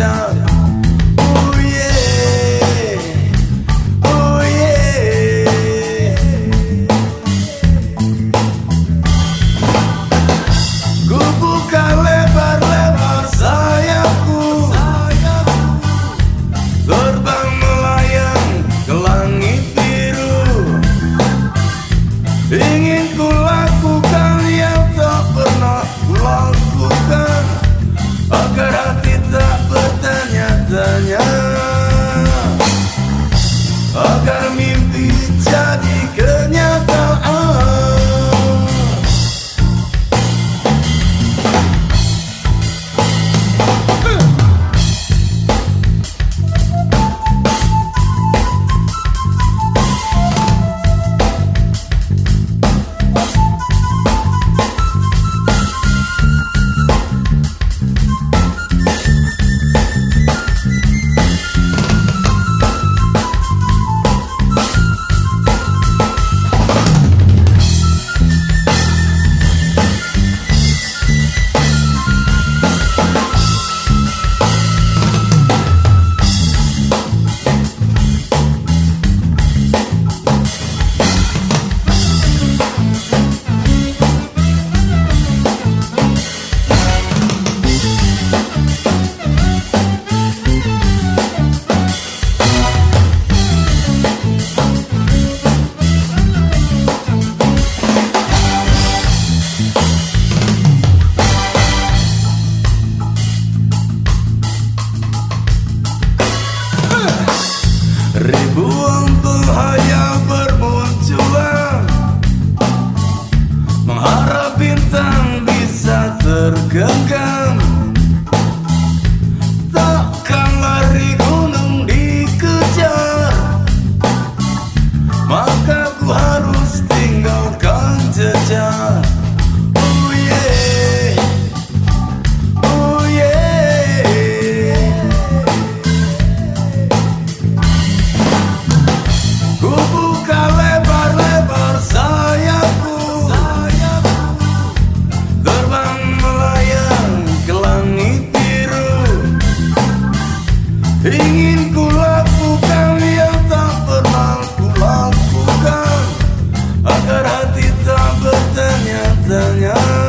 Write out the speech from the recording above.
down than yours.